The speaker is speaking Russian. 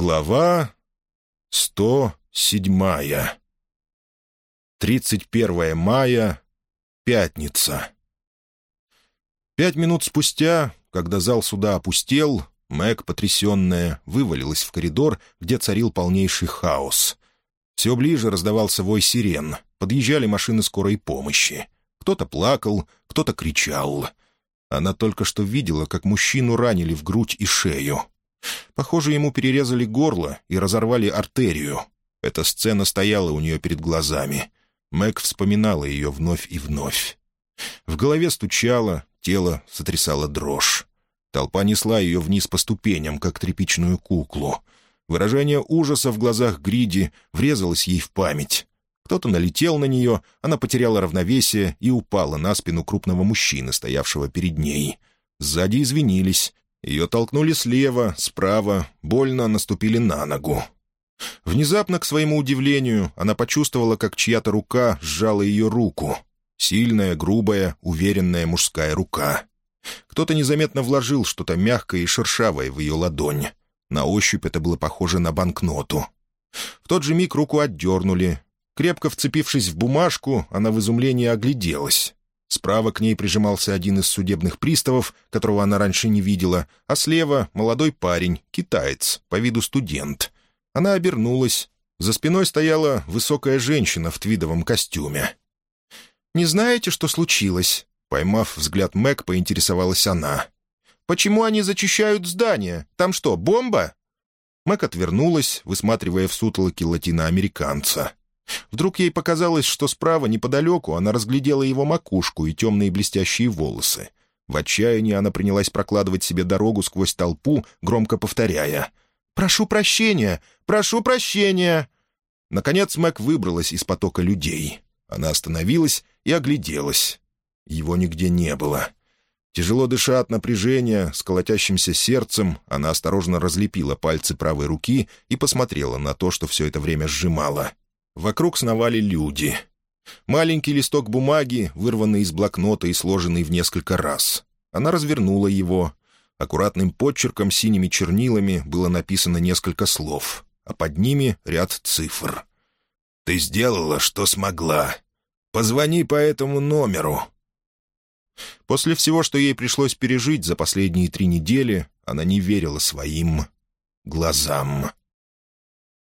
Глава 107. 31 мая. Пятница. Пять минут спустя, когда зал суда опустел, Мэг, потрясенная, вывалилась в коридор, где царил полнейший хаос. Все ближе раздавался вой сирен, подъезжали машины скорой помощи. Кто-то плакал, кто-то кричал. Она только что видела, как мужчину ранили в грудь и шею. Похоже, ему перерезали горло и разорвали артерию. Эта сцена стояла у нее перед глазами. Мэг вспоминала ее вновь и вновь. В голове стучало, тело сотрясало дрожь. Толпа несла ее вниз по ступеням, как тряпичную куклу. Выражение ужаса в глазах Гриди врезалось ей в память. Кто-то налетел на нее, она потеряла равновесие и упала на спину крупного мужчины, стоявшего перед ней. Сзади извинились, ее толкнули слева, справа, больно наступили на ногу. Внезапно, к своему удивлению, она почувствовала, как чья-то рука сжала ее руку. Сильная, грубая, уверенная мужская рука. Кто-то незаметно вложил что-то мягкое и шершавое в ее ладонь. На ощупь это было похоже на банкноту. В тот же миг руку отдернули. Крепко вцепившись в бумажку, она в изумлении огляделась. Справа к ней прижимался один из судебных приставов, которого она раньше не видела, а слева — молодой парень, китаец, по виду студент. Она обернулась. За спиной стояла высокая женщина в твидовом костюме. «Не знаете, что случилось?» Поймав взгляд Мэг, поинтересовалась она. «Почему они зачищают здание? Там что, бомба?» Мэг отвернулась, высматривая в сутолоке латиноамериканца. Вдруг ей показалось, что справа, неподалеку, она разглядела его макушку и темные блестящие волосы. В отчаянии она принялась прокладывать себе дорогу сквозь толпу, громко повторяя «Прошу прощения! Прошу прощения!» Наконец Мэг выбралась из потока людей. Она остановилась и огляделась. Его нигде не было. Тяжело дыша от напряжения, с колотящимся сердцем, она осторожно разлепила пальцы правой руки и посмотрела на то, что все это время сжимала. Вокруг сновали люди. Маленький листок бумаги, вырванный из блокнота и сложенный в несколько раз. Она развернула его. Аккуратным подчерком синими чернилами было написано несколько слов, а под ними ряд цифр. «Ты сделала, что смогла. Позвони по этому номеру». После всего, что ей пришлось пережить за последние три недели, она не верила своим глазам.